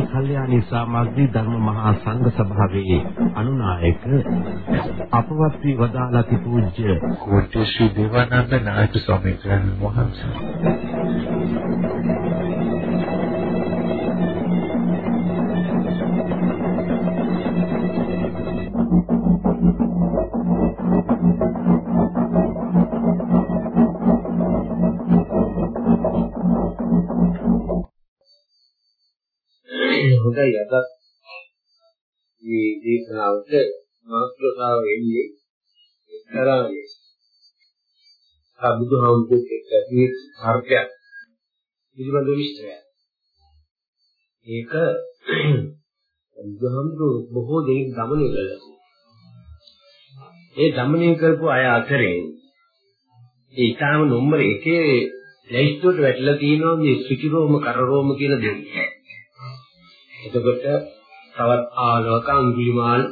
ශ්‍රී කල්යාණී සමාජී ධර්ම මහා සංඝ සභාවේ අනුනායක අපවත් වී වදාළති පූජ්‍ය කෝට්ටේ ශ්‍රී දේවානන්ද නායක ස්වාමීන් වහන්සේ. හොඳයි මේ දේශනාවට මාතෘකාව වෙන්නේ එක්තරානේ සබුදුහාමුදුරුවෝ එක්ක ඇති අර්ථයක් පිළිබඳ විස්තරයක්. ඒක බුදුහාමුදුරුවෝ බොහෝ දෙනෙක් ගමනය කළා. ඒ ගමනය කරපු අය අතරේ ඒ ඊටාම නම්බර එකේ ලැයිස්තුවට වැටලා තියෙනවා මේ සුචිරෝම කරරෝම කියන දෙන්නේ. එතකොට තවත් ආලෝක අඟුලිමාල්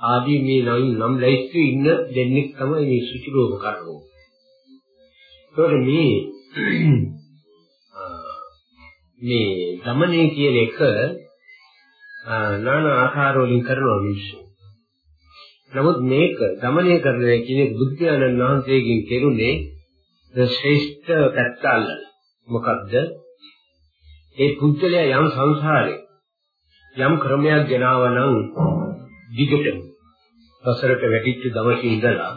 ආදී මේ නම් නම් ලැයිස්තු ඉන්න දෙන්නෙක් තමයි මේ සුචිරෝම කරරෝම. ඒකට මේ මේ ගමනේ කියන එක নানা ආකාර වලින් කරනවා මිනිස්සු. නමුත් මේක ගමනය කරන කියන්නේ බුද්ධ ආනන්ද වහන්සේගෙන් කෙරුණේ ශ්‍රේෂ්ඨ පැත්ත අල්ලලා. මොකද්ද? ඒ පුද්ගලයා යම් සංසාරේ යම් ක්‍රමයක් ගෙනාව නම් දිගට වසරට වැටිච්ච දවසේ ඉඳලා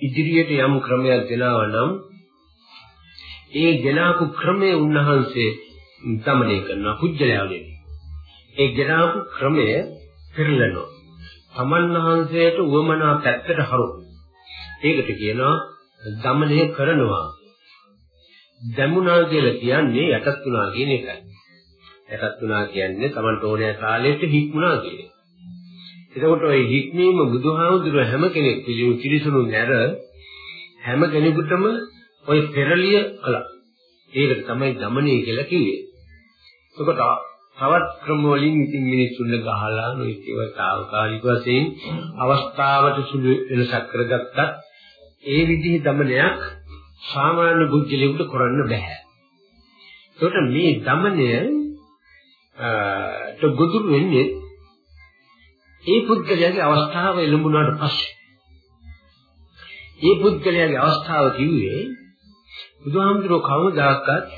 ඉදිරියට යම් ක්‍රමයක් ගෙනාව නම් ඒ ගෙනාපු ක්‍රමයේ උන්වහන්සේ දමනය කරන පුජ්‍යලයා නෙවෙයි. ඒ ගෙනාපු ක්‍රමය පෙරලනවා. තමන් වහන්සේට උවමනා පැත්තට හරව. ඒකට කියනවා දමනය කරනවා. දැමුණා කියලා කියන්නේ යටත් වුණා කියන එකයි. යටත් වුණා කියන්නේ Tamanට ඕනෑ කාලයට හික්මුණා කියන එක. එතකොට ওই හික්මීම බුදුහාමුදුර හැම කෙනෙක් පිළිමු කිරිසුණු නැර හැම කෙනෙකුටම ওই පෙරලිය කළා. ඒක තමයි ගමනේ කියලා කිව්වේ. එතකොට තවත් ක්‍රම වලින් ඉතින් මිනිස්සුන්ව ගහලා නොයෙක් ඒවා తాවකාලික වශයෙන් අවස්ථාවට සුළු වෙනසක් කරගත්තත් ඒ විදිහේ দমনයක් සාමාන්‍ය බුද්ධිලෙකුට කරන්න බෑ. එතකොට මේ দমনය ගොදුරු වෙන්නේ ඒ පුද්ගලයාගේ අවස්ථාව එළඹුණාට පස්සේ. ඒ පුද්ගලයාගේ අවස්ථාව කිව්වේ බුදුහාමුදුරුවෝ කවදාකවත්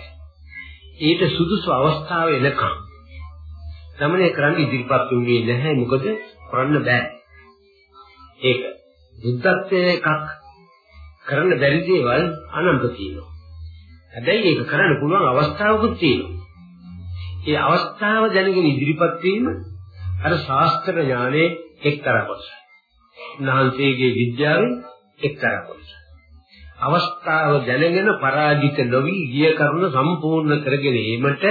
ඊට සුදුසු අවස්ථාව එනකම් ගමනේ කරන්න ඉදිරිපත් වුණේ නැහැ මොකද කරන්න බෑ. ඒක බුද්ධත්වයේ එකක් කරන්න බැරි දේවල් අනන්ත තියෙනවා. හැබැයි ඒක කරන්න පුළුවන් අවස්ථාවකුත් තියෙනවා. ඒ අවස්ථාව දැනගෙන ඉදිරිපත් වීම අර ශාස්ත්‍ර ඥානයේ එක්තරා කොටසක්. උන්වහන්සේගේ විද්‍යාවේ එක්තරා කොටසක්. අවස්ථාව දැනගෙන පරාජිත නොවි ගිය කරුණ සම්පූර්ණ කරගෙන ඒමට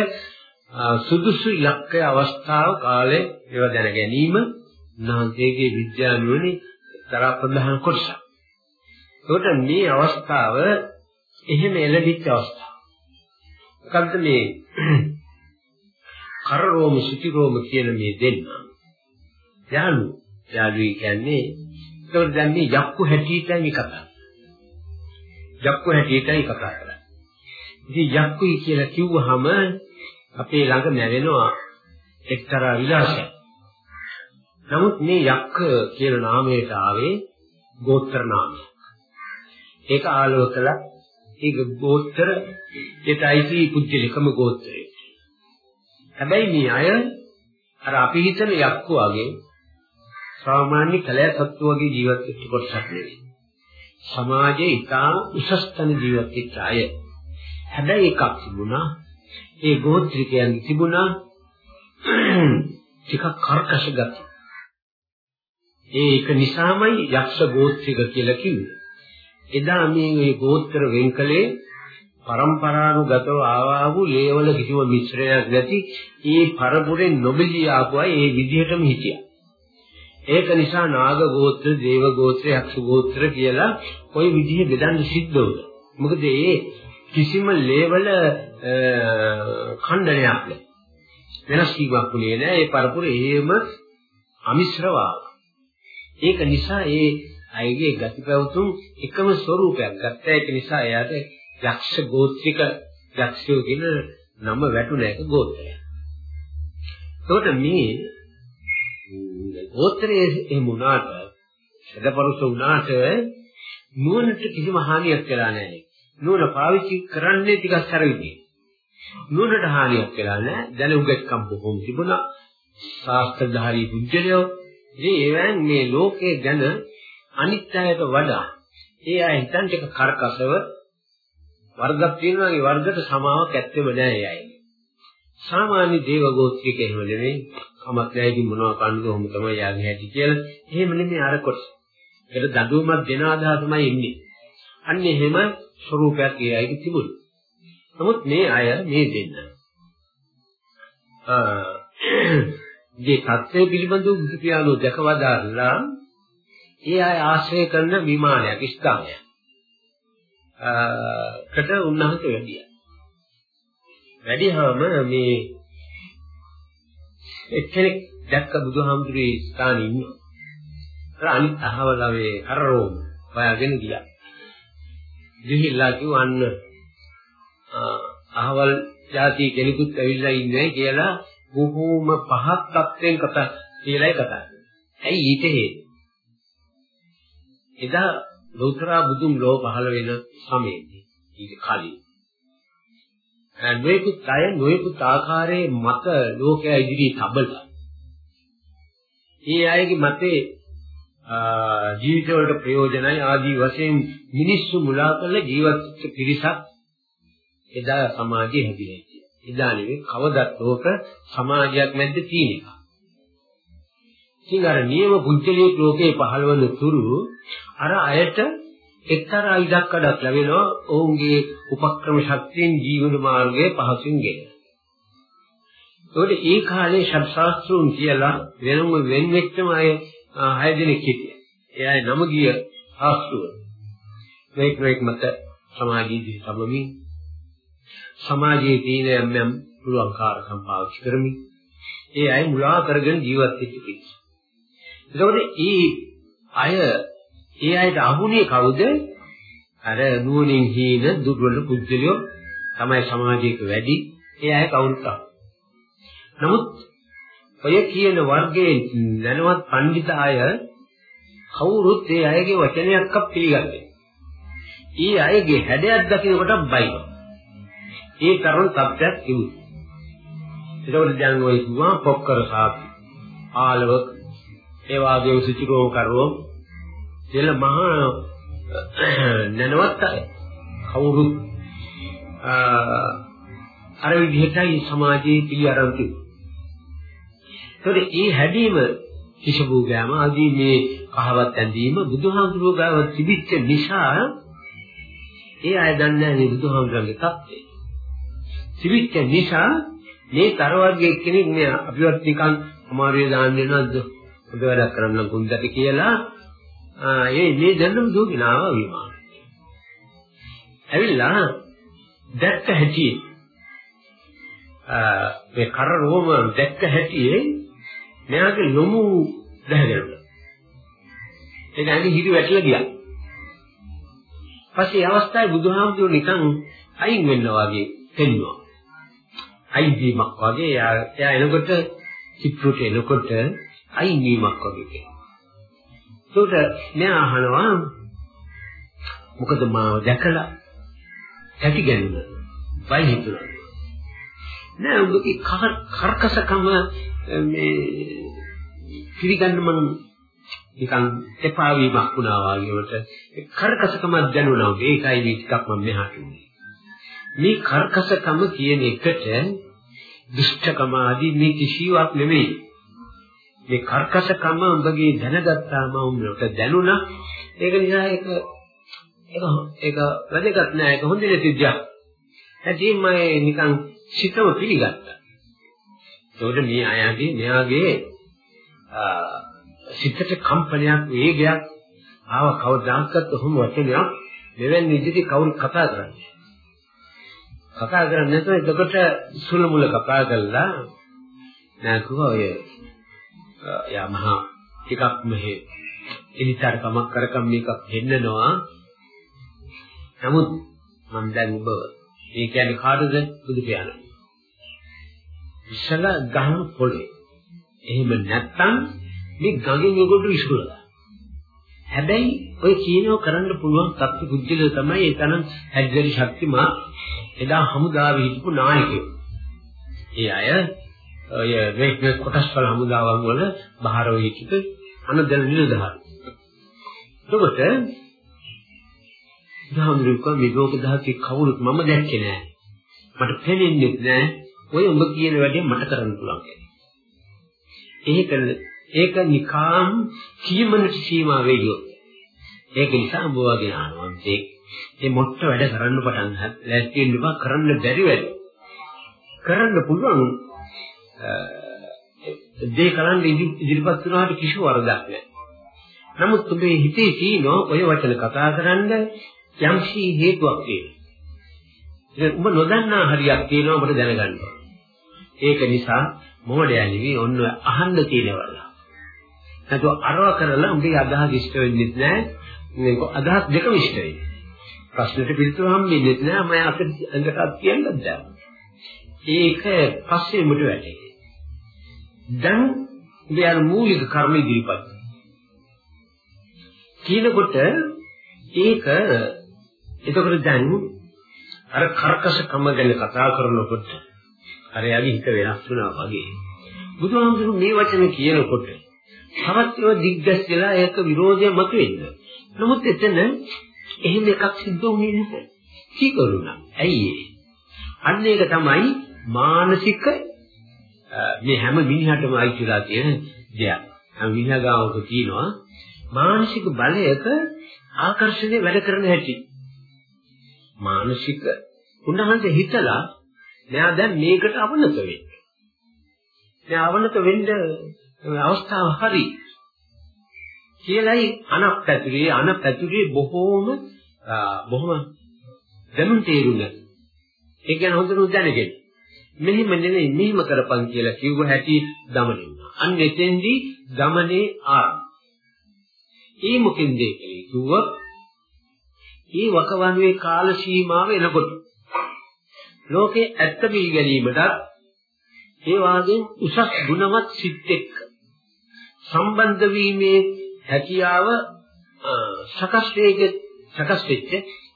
සුදුසු ඉලක්කය අවස්ථාව කාලය ඒව දැන ගැනීම උන්වහන්සේගේ විද්‍යානුවනේ එක්තරා ප්‍රධාන කොටසක්. ඒකට මේ අවස්ථාව එහෙම එළඹිච්ච අවස්ථාව. මොකද්ද මේ කර රෝම සුති රෝම කියන මේ දෙන්න. යාළු යාළුයි කියන්නේ ඒකට දැන් මේ යක්කු හැටියටයි මේ කතා. යක්කු හැටියටයි කතා කරන්නේ. ඉතින් යක්කුයි කියලා කිව්වහම අපේ ළඟ නැවෙනවා එක්තරා විලාසයක්. නමුත් මේ යක්ක කියන නාමයට ආවේ ගෝත්‍ර නාමය. ඒක ආලෝකලා ඒක ගෝත්‍ර ඒතයිසි පුජ්‍යලිකම ගෝත්‍රය. හැබැයි මේ අය අර අපි හිතන යක්කු වගේ සාමාන්‍ය කලයා සත්තු වගේ ජීවත් වෙච්ච කොටසක් නෙවෙයි. සමාජයේ ඉතාම උසස් තැන ජීවත් වෙච්ච අය. හැබැයි එකක් තිබුණා. ඒ ගෝත්‍රිකයන් තිබුණා ටිකක් කර්කශ ගති. ඒක නිසාමයි යක්ෂ ගෝත්‍රික කියලා කිව්වේ. එදා මේ මේ ගෝත්‍ර වෙන්කලේ પરම්පරානුගතව ආවා වූ ලේවල කිසිම මිශ්‍රයක් නැති ඒ පරපුරේ නොබිලී ආපුවා ඒ විදිහටම හිටියා. ඒක නිසා නාග ගෝත්‍ර, දේව ගෝත්‍ර, යක්ෂ ගෝත්‍ර කියලා ওই විදිහේ බෙදන්න සිද්ධ වුණා. මොකද ඒ කිසිම ලේවල ඛණ්ඩනයක් නැහැ. වෙනස් වීමක් වුණේ නැහැ. ඒ පරපුරේ එහෙම අමිශ්‍රව ඒක නිසා ඒ අයගේ ගතිපැවතුම් එකම ස්වરૂපයක් ගත්තා. ඒක නිසා එයාට යක්ෂ ගෝත්‍රික යක්ෂයෝ කියන නම වැටුණ එක ගෝත්‍රය. එතකොට මේ ගෝත්‍රයේ එහෙම වුණාට සදපරුස වුණාට නුවණට කිසිම හානියක් වෙලා නැහැ. නුවණ පාවිච්චි කරන්නේ ටිකක් සැර විදිහේ. නුවණට හානියක් වෙලා නැහැ. දැන උගත්කම් බොහොම තිබුණා. ශාස්ත්‍රධාරී පුජ්‍යලයෝ ඉතින් ඒවෙන් මේ ලෝකේ ගැන අනිත් අයට වඩා ඒ අය හිතන් ටික කරකසව වර්ගයක් තියෙනවා ඒ වර්ගයට සමාවක් ඇත්තෙම නෑ ඒ අය. සාමාන්‍ය දේව ගෝත්‍රික එහෙම නෙවෙයි. කමක් නැහැ ඉතින් මොනවා කන්නද ඔහොම තමයි යාගේ හැටි කියලා. එහෙම නෙමෙයි අර කොටස. ඒකට දඬුවමක් දෙන අදහසමයි ඉන්නේ. අන්න එහෙම ස්වરૂපයක් ඒ අයගේ තිබුණා. නමුත් මේ අය මේ දෙන්න. මේ தත්ත්වය පිළිබඳව බුදු පියාණෝ දැකවදාලා ඒ අය ආශ්‍රය කරන විමානයක් ස්ථානයක්. කට උන්වහන්සේ වැඩියා. වැඩිහම මේ එක්කෙනෙක් දැක්ක බුදුහාමුදුරේ ස්ථානේ ඉන්නවා. අර අනිත් අහවලවේ කරරෝම හොයාගෙන ගියා. ගිහිල්ලා කිව්වන්න අහවල් જાති කෙනෙකුත් ඇවිල්ලා ඉන්නේ කියලා බොහෝම පහත් තත්ත්වෙන් කතා කියලායි කතා කරන්නේ. ඇයි ඊට හේතු? එදා ලෝතර බුදුන් ලෝ පහළ වෙන සමයේදී ඊට කලින් නොයෙකුත් අය නොයෙකුත් ආකාරයේ මත ලෝකයා ඉදිරියේ තබලා. ඒ අයගේ මතේ ජීවිතවලට ප්‍රයෝජනයි ආදී වශයෙන් මිනිස්සු මුලා කරලා ජීවත් වෙච්ච පිරිසක් එදා සමාජයේ හැදිලා එදා නෙවෙයි කවදත් ලෝක සමාජයක් මැද්ද තියෙන එක. ඉතින් අර නියම පුජ්‍යලිය ලෝකේ පහළවන තුරු අර අයට එක්තරා ඉඩක් කඩක් ලැබෙනවා ඔවුන්ගේ උපක්‍රම ශක්තියෙන් ජීවන මාර්ගයේ පහසුන් ගෙන. ඒකට ඒ කාලේ ශාස්ත්‍රෝන් කියලා වෙනම වෙන් වෙච්චම අය හය දෙනෙක් හිටියා. ඒ අය නම ගිය ශාස්ත්‍රව. මේක මේක මත සමාජීය සමමින් සමාජයේ තියෙන යම් යම් පුළුවන්කාරකම් පාවිච්චි කරමින් ඒ අය මුලා කරගෙන ජීවත් වෙච්ච පිරිස. එතකොට ඒ අය ඒ අයට අහුනේ කවුද? අර නුවණින් හීන දුර්වල පුද්ගලයෝ තමයි සමාජයක වැඩි. ඒ අය කවුරුත් නමුත් ඔය කියන වර්ගයේ දැනවත් පඬිත අය කවුරුත් ඒ අයගේ වචනයක්වත් පිළිගන්නේ. ඒ අයගේ හැඩයක් දකිනකොට බයිනවා. ඒ තරම් තත්ත්වයක් තිබුණා. ඒකවල දැන් ඔය කිව්වා පොක්කර සාපි ආලවක ඒ වාගේ උසිචිකෝ කරවෝ කියලා මහා නැනවත් අය කවුරුත් අර විදිහටයි සමාජයේ පිළි අරන් තිබුණේ. ඒ හැදීම කිසබු ගෑම ආදී මේ කහවත් ඇඳීම බුදුහාමුදුරුවෝ ගාව තිබිච්ච නිසා ඒ අය දන්නේ නැහැ බුදුහාමුදුරන්ගේ தත්ත්වය. තිබිච්ච නිසා මේ තර වර්ගයේ කෙනෙක් මේ අපිවත් නිකන් අමාරුවේ දාන්නේ නැද්ද? හොඳ වැඩක් කරන්න කුන්දට කියලා ඒ මේ දැනුම් දුකින ආවා විමාන. ඇවිල්ලා දැක්ක හැටි මේ කර රෝම දැක්ක හැටි මෙයාගේ ලොමු දැහැගෙන. ඒක ඇඟි හිරි වැටලා ගියා. පස්සේ අවස්ථාවේ බුදුහාමුදුරුවෝ නිකන් අයින් වෙනවා වගේ පෙන්වුවා. අයින් වීමක් වගේ එයා එනකොට චිත්‍රයට එනකොට අයින් වීමක් වගේ. ඒකට මෙයා අහනවා මොකද මාව දැකලා ඇති ගැනීම වයි හිතුණා. නෑ ඔබගේ කර්කසකම මේ පිළිගන්න මම නිකන් එපා වීමක් වුණා වගේවට කර්කසකමක් දැනුණා. ඒකයි මේ ටිකක් මම මෙහාට උනේ. මේ කර්කසකම කියන එකට දුෂ්ටකම ආදී මේ කිසිවක් නෙමෙයි. මේ කර්කශකම උඹගේ දැනගත්තාම උඹට දැනුණා. ඒක නිසා ඒක ඒක ඒක වැදගත් නෑ. ඒක හොඳ නැති දෙයක්. ඇයි මම නිකන් සිතම පිළිගත්තා. ඒකට මේ අයගේ මෙයාගේ සිතට කම්පනයක් වේගයක්. ආව කවදාකවත් ඔහොම වචනයක් මෙවැනි විදිහට කවුරු කතා කරන්නේ. කතා කරන්නේ නැත්නම් එතකොට සුළු මුල කතා කළා නෑ කිව්වා ඔය යා මහා ටිකක් මෙහෙ එනිතර කමක් කරකම් මේක පෙන්නනවා. නමුත් මම දැන් ඔබ මේ කියන්නේ කාටද බුදු පියාණන්. ඉස්සලා ගහන පොළේ. එහෙම නැත්තම් මේ ගඟෙන් ඔයගොල්ලෝ විශ්කුලලා. හැබැයි ඔය කියනව කරන්න පුළුවන් සත්‍ය පුජ්‍යලය තමයි ඒ තරම් හැදිරි ශක්තිමත් එදා හමුදාවේ හිටපු නායකයෝ. ඒ අය ඔය මේක කොටස් වල හමුදාවන් වල බහාරව හිටපු අනදල නිලධාරී. එතකොට දහම්රුක මේක දහකේ කවුරුත් මම දැක්කේ නෑ. මට පෙනෙන්නේ නෑ. ඔය උඹ කියන වැඩේ මට කරන්න පුළුවන්. ඒක ඒක නිකාම් කීමනට සීමා වෙයියෝ. ඒක නිසා උඹ වගේ ආනවන්තේ මේ මොට්ට වැඩ කරන්න පටන් ලෑස්ති වෙන්න කරන්න බැරි වැඩ. කරන්න පුළුවන් දේ කරන්න ඉදිරිපත් වුණාට කිසි වරදක් නැහැ. නමුත් ඔබේ හිතේ තියෙන ඔය වචන කතා කරන්න යම්සි හේතුවක් තියෙනවා. ඒක ඔබ නොදන්නා හරියක් තියෙනවා ඔබට දැනගන්න ඒක නිසා මොහොඩයා නෙවෙයි ඔන්න අහන්න තියෙනවල. නැත්නම් අරව කරලා උඹේ අදහස් ඉෂ්ට වෙන්නේ නැහැ. මේක අදහස් දෙකම ඉෂ්ට වෙයි. ප්‍රශ්නෙට පිළිතුරු හම්බෙන්නේ නැහැ මම අපිට අඟටත් කියන්නත් බෑ. ඒක පස්සේ මුට වැටේ. දැන් උඹේ අර මූලික කර්ම ඉදිරිපත්. කියනකොට ඒක එතකොට දැන් අර කර්කශකම ගැන කතා කරනකොට අර යාගේ හිත වෙනස් වුණා වගේ බුදුහාමුදුරු මේ වචන කියනකොට තවත් ඒවා දිග්ගැස්සලා ඒක විරෝධය මතුවෙන්න. නමුත් එතන එහෙම එකක් සිද්ධ වුණේ නැහැ. සීකරුණා. ඇයි ඒ? අන්න ඒක තමයි මානසික මේ හැම මිනිහටම අයිතිලා තියෙන දෙයක්. හැම මිනිහගාවක තියෙනවා මානසික බලයක ආකර්ෂණය වැඩ කරන හැටි. මානසික උන්වහන්සේ හිතලා මෙයා දැන් මේකට අවනත වෙන්න. දැන් අවනත වෙන්න අවස්ථාව හරි. කියලයි අනපැතුරේ අනපැතුරේ බොහෝම බොහොම දැනුම් තේරුණ. ඒ කියන්නේ හොඳට දැනගෙන. මෙහිම නෙමෙයි මෙහිම කරපන් කියලා කිව්ව හැටි දමනින්න. අන්න එතෙන්දී දමනේ ආරම්භ. ඒ මොකෙන්ද කියලා කිව්වොත් ඒ වකවන්වේ කාල සීමාව එනකොට ලෝකේ ඇත්ත පිළි ගැනීමට ඒ වාගෙන් උසස් ගුණවත් සිත් එක්ක සම්බන්ධ වීමේ හැකියාව සකස් වේග සකස් වෙච්ච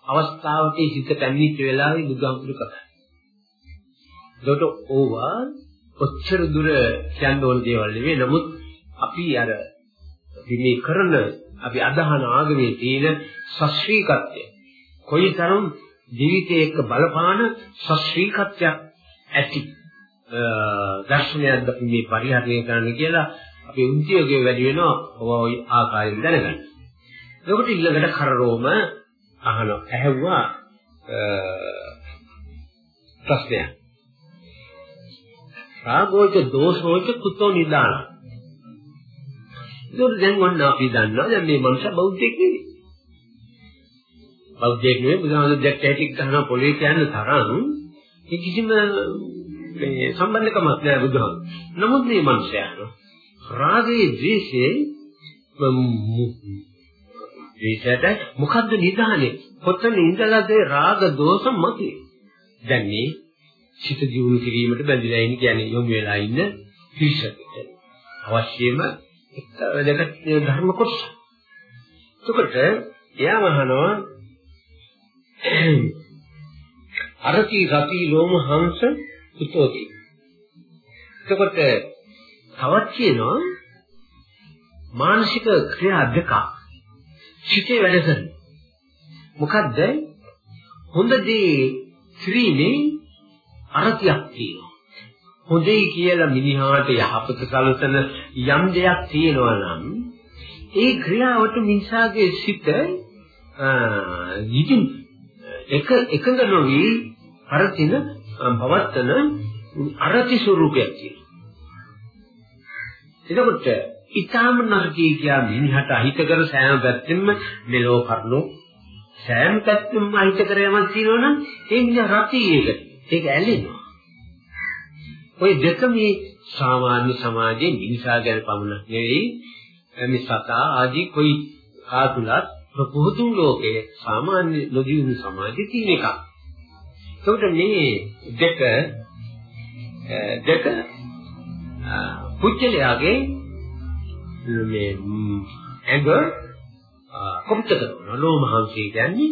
අවස්ථාවක හිත පැමිණිච්ච වෙලාවේ බුදුහාමුදුරු කතා. ඒකට ඕවා ඔච්චර දුර කියන්න ඕන දේවල් නෙවෙයි. නමුත් අපි අර අපි මේ කරන අපි අදහන ආගමේ තියෙන ශාස්ත්‍රීයත්වය කොයිතරම් ජීවිතයේ එක්ක බලපාන ශාස්ත්‍රීයත්වයක් ඇති දර්ශනයක්ද අපි මේ පරිහරණය කරන්න කියලා අපේ උද්‍යෝගය වැඩි වෙනවා ඔය ආකාරයෙන් දැනගන්න. එතකොට ඊළඟට කරරෝම අහන ඇහැව්වා ප්‍රශ්නයක්. රාගෝච දෝෂෝච කුතෝ නිදාන. ඒක දැන් වන්න අපි දන්නවා දැන් මේ මනුෂ්‍ය බෞද්ධයෙක් නෙවෙයි. බෞද්ධයෙක් නෙවෙයි බුදුහාමුදුරුවෝ දැක්ක හැටි ගන්න පොලේ කියන තරම් ඒ කිසිම මේ සම්බන්ධකමක් නෑ බුදුහාමුදුරුවෝ. නමුත් මේ මනුෂ්‍යයා රාගයේ ද්වේෂයේ ද්වේෂයට මොකද්ද නිදානේ? කොතන ඉඳලාද රාග දෝෂ මතුවේ? දැන් මේ චිත දියුණු කිරීමට බැඳිලා ඉන්න කියන්නේ යොමු වෙලා ඉන්න පිරිසකට අවශ්‍යම දෙක ධර්ම කොටස. එතකොට එයා මහනවා අරති රති ලෝම හංස කුතෝති. එතකොට තවත් කියනවා මානසික ක්‍රියා දෙකක් සිිතේ වැඩ කරන. මොකද්ද? හොඳ දේ ක්‍රීමේ අරතියක් තියෙනවා. හොඳයි කියලා මිනිහාට යහපත සැලසෙන යම් දෙයක් තියෙනවා නම් ඒ ක්‍රියාවට මිනිසාගේ සිත නිදින් එක එකඟ නොවි අරතින භවත්තන අරති ස්වરૂපයක් තියෙනවා. එතකොට ඊටාම නරකී කියා මිනිහට අහිතකර සෑම පැත්තෙම මෙලෝ කරනෝ සෑම පැත්තෙම අහිතකර යමක් තියෙනවනම් ඒ මිනිහ රති ඒක. ඒක ඇලෙනවා. ওই දෙක මේ සාමාන්‍ය සමාජයේ මිනිසා ගැන පමණක් නෙවෙයි මේ සතා ආදී કોઈ කාතුලත් ප්‍රපුහුතු ලෝකයේ සාමාන්‍ය නොදියුණු සමාජයේ තියෙන එකක්. ඒකට මේ දෙක දෙක පුච්චලයාගේ මේ ඇඟ කොපිට කරනවා ලෝමහංශය කියන්නේ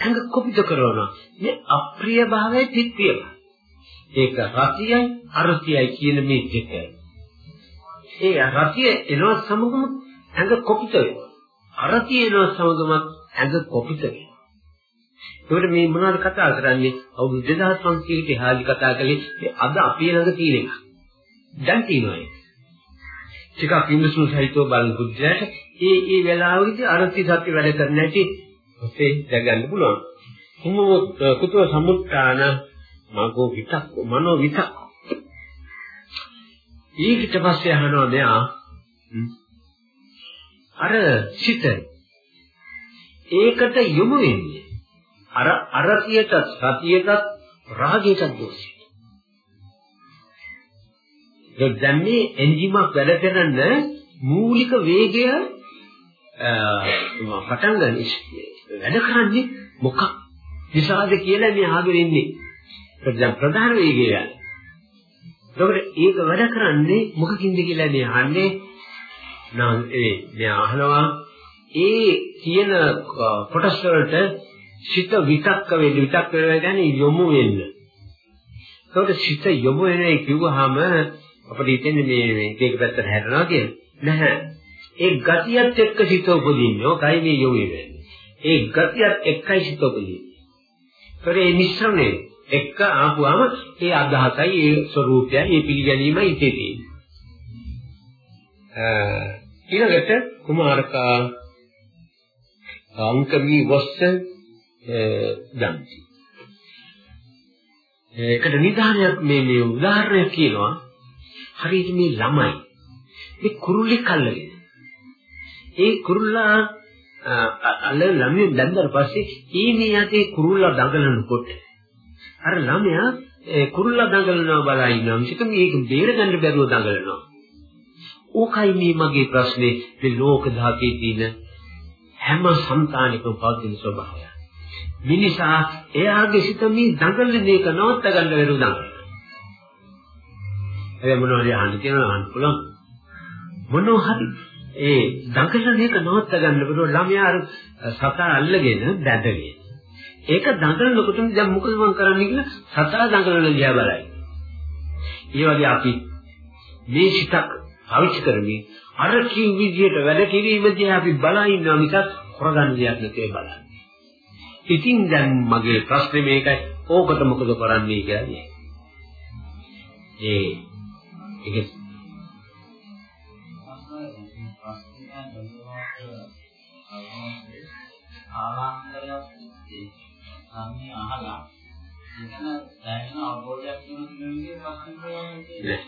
ඇඟ කොපිට කරනවා මේ අප්‍රිය භාවයේ පිට්‍රිය ඒක රතියයි අරතියයි කියන මේ දෙක. ඒ රතිය එනවා සමගම ඇඟ කොපිට වෙනවා අරතිය එනවා සමගම ඇඟ කොපිට වෙනවා ඒකට මේ මොනවද කතා කරන්නේ? අවුරුදු 2500 කට එහාදී කතා කළේ අද අපේ ළඟ තියෙන එක. දැන් තියෙනවා ඒක. ටිකක් ඉන්දසු සහිතව බලන බුද්ධයාට ඒ ඒ වෙලාවෙදී අරති සත්‍ය වැඩ කරන්න ඇති ඔතේ දැගන්න පුළුවන්. කුමෝ කුතෝ සමුත්‍රාණ මගෝ විතක් මනෝ විතක්. ඊට පස්සේ අහනවා මෙයා අර සිත ඒකට යොමු වෙන්නේ අර අරතියට සතියට රාගයට දෝෂයි. දැන් මේ එන්ජිමක් වැඩ කරන මූලික වේගය පටන් ගන්න වැඩ කරන්නේ මොකක් නිසාද කියලා මේ අහගෙන ඉන්නේ. දැන් ප්‍රධාන වේගය. ඒකට ඒක වැඩ කරන්නේ මොකකින්ද කියලා මේ අහන්නේ. නම් ඒ මේ අහනවා ඒ කියන කොටස් වලට සිත විතක්ක වෙන්න විතක්ක වෙනවා කියන්නේ යොමු වෙන්න. ඒකට සිත යොමු වෙනවා කිව්වහම අපිට හිතෙන්නේ මේ මේ එක එක පැත්තට හැරෙනවා කියලා. නැහැ. ඒ ගතියත් එක්ක සිත උපදින්නේ. ඔකයි මේ යොමු වෙන්නේ. ඒ ගතියත් එක්කයි සිත උපදින්නේ. ඒතරේ මිශ්‍රණය එක්ක ආපුවාම ඒ අදහසයි ඒ ස්වરૂපයයි ඒ පිළිගැනීමයි ඉතේ තියෙන්නේ. ඊළඟට කුමාරකා අංකවි වස්ස දන්ති. ඒකට නිදානයක් මේ මේ උදාහරණයක් කියනවා හරියට මේ ළමයි මේ කුරුල්ලෙක් අල්ලගෙන ඒ කුරුල්ලා අල්ල ළමයි දැන්දර පස්සේ ඊ මේ යතේ කුරුල්ලා දඟලනකොට අර ළමයා ඒ කුරුල්ලා දඟලනවා බලා ඉන්නවා. මිසක මේක බේරගන්න බැරුව දඟලනවා. ඕකයි මේ මගේ ප්‍රශ්නේ. මේ ලෝක ධාතයේ තියෙන හැම సంతානිකම පවතින ස්වභාවය. මිනිසා එයාගේ සිත මේ දඟලන එක නවත්ත ගන්න බැරුව දඟලනවා. ඒ මොනවද අහන්න කියනවා අහන්න පුළුවන්. මොනවා හරි ඒ දඟලන එක නවත්ත ගන්න බෑ ළමයා අර සතා අල්ලගෙන බැඳගෙන. ඒක දඟලනකොටම දැන් මොකද මම කරන්නේ කියලා සතා දඟලන දිහා බලයි. ඒ වගේ අපි මේ සිතක් පාවිච්චි කරමින් අර කිව් විදියට වැඩ කිරීම දිහා අපි බලා ඉන්නවා මිසක් හොරගන්න දෙයක් නෙකේ බලන්නේ. ඉතින් දැන් මගේ ප්‍රශ්නේ මේකයි. ඕකට මොකද කරන්නේ කියන්නේ. ඒ ඒක ආරම්භයක් සම්මි අහලා එතන දැනෙන අවබෝධයක් තියෙන ප්‍රශ්නේ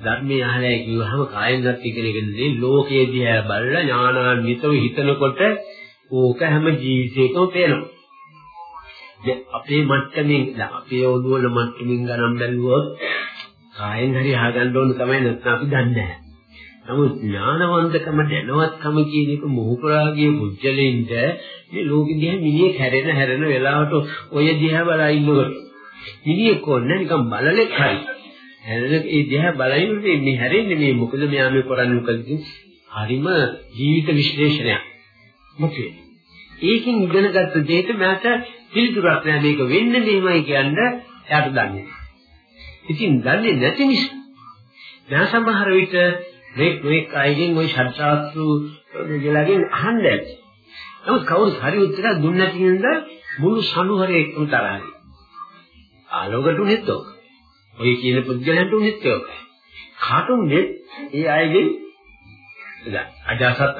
ධර්මයේ අහලයි කිව්වහම කායෙන්වත් ඉගෙනගෙනදී ලෝකයේ දිහා බලලා ඥානාන්විතව හිතනකොට ඕක හැම ජීවිතයකම පේනවා. දැන් අපේ මට්ටමින් අපේ ඔළුවල මට්ටමින් ගණන් බැලුවොත් කායෙන් හරි අහගන්න ඕන තමයි නැත්නම් අපි දන්නේ නැහැ. නමුත් ඥානවන්තකම දැනවත්කම කියන එක මොහුපරාගේ මුජ්ජලෙන්ද මේ ලෝකෙ දිහා මිනිහෙක් හැරෙන හැරෙන වෙලාවට ඔය දිහා බලා ඉන්නකොට මිනිහෙක් ඕනේ නිකන් බලලෙක් හරි. හැරෙන ඒ දිහා බලයින්නේ මේ හැරෙන්නේ මේ මොකද මෙයා මේ කරන්නේ මොකද හරිම ජීවිත විශ්ලේෂණයක්. මොකද ඒකෙන් ඉගෙනගත්ත දෙයට මට පිළිතුරක් නෑ මේක වෙන්නේ මෙහෙමයි කියන්න එයාට දන්නේ. ඉතින් දන්නේ නැති නිසා දැන් සමහර විට මේ මේ අයගෙන් ওই ශාස්ත්‍රාත්තු ගලගෙන් අහන්න ඇති. නමුත් කවුරුත් හරි උත්තරයක් දුන්නේ නැති නිසා මුළු සනුහරේ එක්කම තරහයි. ආලෝකට උනේත් ඔක. ඔය කියන පුද්ගලයන්ට උනේත් ඔක. කාටුන්නේ ඒ අයගෙන් දැන් අජාසත්ත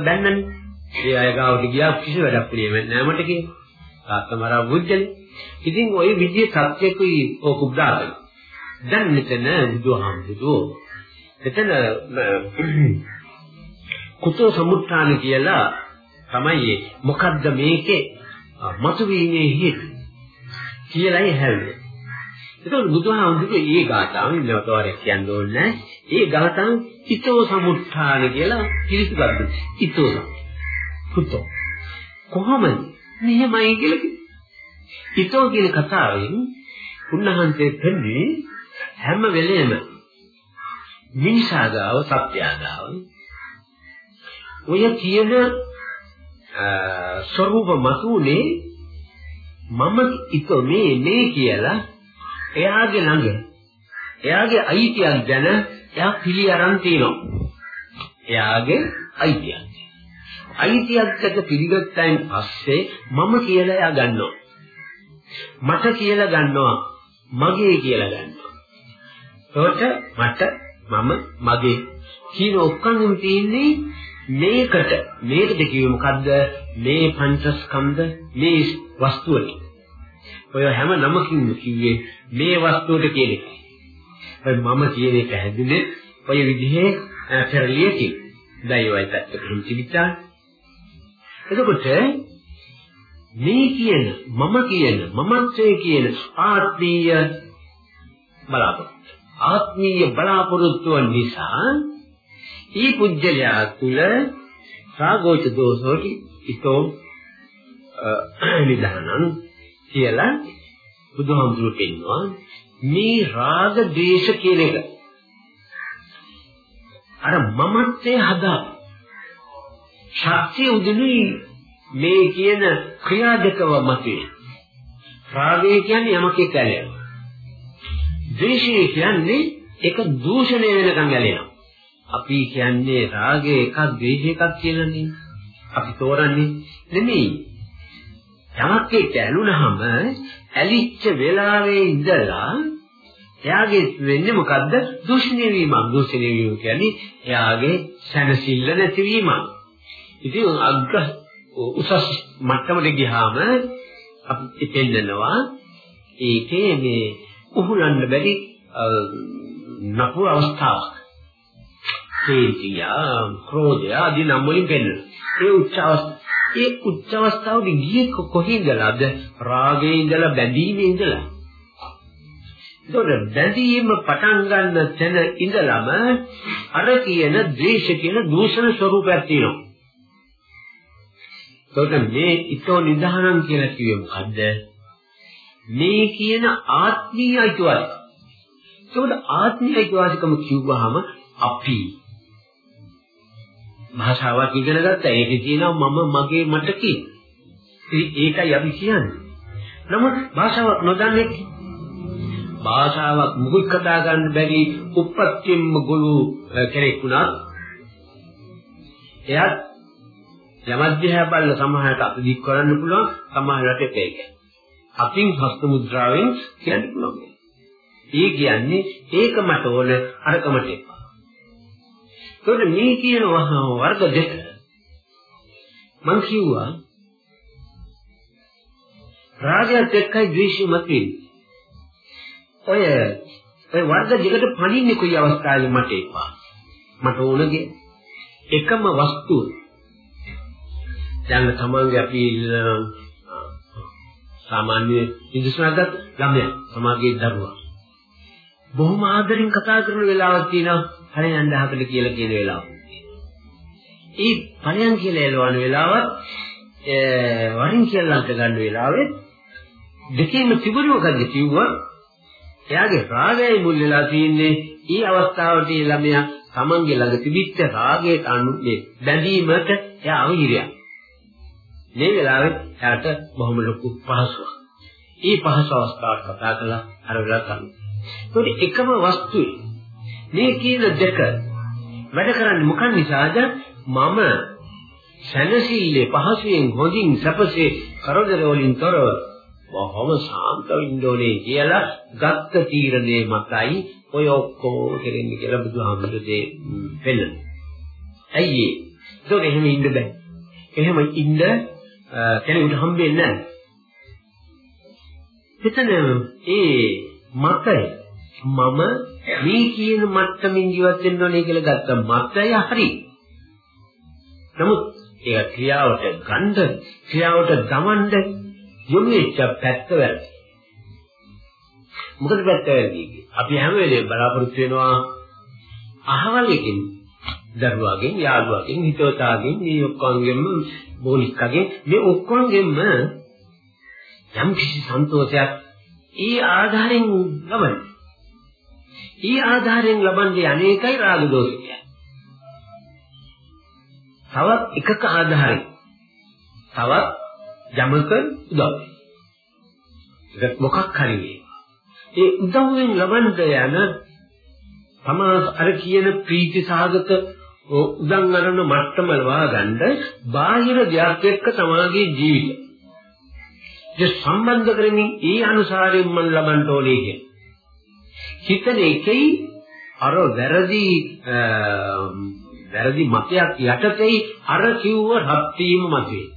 බැන්නනේ. ඒ අය ගාවට ගියා කිසි වැඩක් පිළිවෙන්නේ නැහැ මට කියන්නේ. තාත්තමරා බුද්ධලේ. ඉතින් ওই විදිහේ සත්‍යකුයි ඕක උදාහරණ. දැන් මෙතන බුදුහාමුදුරුවෝ එතන කුතෝ සමුත්‍රාණ කියලා තමයි මොකද්ද මේකේ මතුවීමේ හේතු කියලායි හැල්ලේ. එතකොට බුදුහාමුදුරුවෝ මේ ගාථාව ඉන්නවතෝරයක් කියන්න ඕනේ ඒ ගාථාව ඊතෝ සමුත්ථාන කියලා පිළිසුගත්තු. ඊතෝ පුතෝ කොහොමද මෙහෙමයි කියලා ඊතෝ කියන කතාවෙන් උන්වහන්සේ දෙන්නේ හැම වෙලේම මිනිසාගාව සත්‍යාගාව ඔය කියන ස්වરૂප මතුනේ මම ඊතෝ මේ මේ කියලා එයාගේ ළඟ එයාගේ අයිතියක් ගැන එයා පිළි අරන් තිනවා. එයාගේ අයිතියක්. අයිතියක්කට පිළිගත්තයින් පස්සේ මම කියලා එයා ගන්නවා. මට කියලා ගන්නවා. මගේ කියලා ගන්නවා. එතකොට මට මම මගේ කියන ඔක්කොම තියෙන්නේ මේකට මේකට කිව්වේ මොකද්ද මේ පංචස්කන්ධ මේ වස්තුවට ඔය හැම නමකින්ම කිව්වේ මේ වස්තුවට කියන එක. ඔය මම කියන එක හැදුනේ ඔය විදිහේ පෙරලියකින්. දැන් ඔය පැත්තකින් තිබිච්චා. එතකොට මේ කියන මම කියන මමත්වයේ කියන ආත්මීය බලාපොරොත්තු. ආත්මීය බලාපොරොත්තුව නිසා ඊ පුජ්‍යලයා තුල රාගෝච දෝෂෝටි ඊතෝ නිදානං කියලා බුදුහාමුදුරුවෝ පෙන්වනවා මේ රාග දේශ කියන එක. අර මමත්වයේ හදා ශක්තිය උදිනුයි මේ කියන ක්‍රියාදකව මතේ රාගය කියන්නේ යමක කැලේ. ද්වේෂය කියන්නේ ඒක දූෂණය වෙනකන් ගැලෙනවා අපි කියන්නේ රාගය එකක් ද්වේෂය එකක් කියලානේ අපි තෝරන්නේ නෙමෙයි යමක් ඒක ඇලුනහම ඇලිච්ච වෙලාවේ ඉඳලා එයාගේ වෙන්නේ මොකද්ද? දුෂ්ණය වීම. දුෂ්ණය වීම කියන්නේ එයාගේ සැනසෙල්ල නැතිවීම. ඉතින් අග්‍ර උසස් මට්ටමට ගියාම අපි පෙන්නනවා ඒකේ මේ උහුලන්න බැරි නපුර අවස්ථාවක්. තේජිය, ක්‍රෝධය ආදී නම් වලින් පෙන්නනවා. ඒ උච්ච අවස්ථාව ඒ උච්ච අවස්ථාවේදී ගියේ කොහේදලාද? රාගයේ ඉඳලා බැඳීමේ ඉඳලා. ඒතකොට බැඳීම පටන් ගන්න තැන ඉඳලම අර කියන ද්වේෂ කියන දූෂණ ස්වરૂපයක් තියෙනවා. ඒතකොට මේ ඊතෝ නිධානම් කියලා කිව්වේ මොකද්ද? මේ කියන ආත්මීය අයිතිවාසිකම. ඒතකොට ආත්මීය අයිතිවාසිකම කිව්වහම අපි භාෂාවක් ඉගෙන ගත්තා. ඒකේ තියෙනවා මම මගේ මට කියන. ඒකයි අපි කියන්නේ. නමුත් භාෂාවක් නොදන්නේ භාෂාවක් මුකුත් කතා ගන්න බැරි උපත්තිම්ම ගොළු කෙනෙක් වුණා. එයාත් යමද්දහා බල්ල සමහරට අපි දික් කරන්න පුළුවන් සමහරට ඒක. අපින් හස්ත මුද්‍රාවෙන් කියන්න පුළුවන්. ඒ කියන්නේ ඒක මට ඕන අරකමට එපා. ඒකට මේ කියන වර්ග දෙක මං කිව්වා රාගයත් එක්කයි ද්වේෂය මතුවෙන්නේ. ඔය ඔය වර්ග දෙකට පණින්නේ කොයි අවස්ථාවෙද මට එපා. මට ඕනගේ එකම වස්තුව. දැන් තමන්ගේ අපි සාමාන්‍ය ඉදිරියට ළමයා සමාජයේ දරුවා. බොහොම ආදරෙන් කතා කරන වෙලාවක් තියෙනවා හරි යන්න හකට කියලා කියන වෙලාව. ඒ පණයන් කියලා එළවන වෙලාවත් වරින් කියලා අන්ත ගන්න වෙලාවෙත් දෙකේම තිබුණු මොකද කිව්වා එයාගේ රාගයයි මුල් වෙලා තියෙන්නේ ඊ අවස්ථාවට ළමයා තමන්ගේ ළඟ තිබිච්ච රාගයට අනු මේ බැඳීමට එයා අවහිරයක්. මේ වෙලාවේ එයාට බොහොම ලොකු පහසුවක්. ඊ පහසු අවස්ථාවක් කතා කළා අර වෙලාව තමයි. ඒකට එකම වස්තුවේ මේ කියන දෙක වැඩ කරන්නේ මොකක් නිසාද? මම සැනසීලේ පහසුවෙන් හොඳින් සැපසේ කරදර වලින් තොරව බොහොම සාන්ත වෙන්න ඕනේ කියලා ගත්ත තීරණේ මතයි ඔය ඔක්කොම කෙරෙන්නේ කියලා බුදුහාමුදුරේ පෙන්නන. ඇයි ඒ? ඒක එහෙම ඉන්න බෑ. එහෙම ඉන්න කෙනෙකුට හම්බෙන්නේ නැහැ. එතන ඒ මතය මම මේ කියන මට්ටමින් ජීවත් වෙන්න ඕනේ කියලා ගත්ත මතය හරි. නමුත් ඒක ක්‍රියාවට ගන්න ක්‍රියාවට දමන්න යොමු වෙච්ච පැත්ත වැරදි. මොකද පැත්ත වැඩි අපි හැම වෙලේම බලාපොරොත්තු වෙනවා අහවල් එකෙන් දරුවාගෙන් යාළුවාගෙන් හිතවතාගෙන් මේ ඔක්කොන්ගෙම බෝනික්කගෙන් මේ ඔක්කොන්ගෙම යම් කිසි සන්තෝෂයක් ඒ ආධාරයෙන් ලබන්නේ. ඒ ආධාරයෙන් ලබන්නේ අනේකයි රාග දෝෂ කියන්නේ. තවත් එකක ආධාරයෙන් තවත් යමක උදව්. ඒක මොකක් හරි වේ. ඒ උදව්වෙන් ලබන්න යන තමා අර කියන ප්‍රීති සාගත උදන් අරන මට්ටම ලවා ගන්න බාහිර දෙයක් එක්ක තමාගේ ජීවිතය. ඒ සම්බන්ධ කරමින් ඒ අනුසාරයෙන් මම ලබන්න ඕනේ කියන. හිතන එකයි අර වැරදි වැරදි මතයක් යටතේ අර කිව්ව රත් වීම මතුවේ.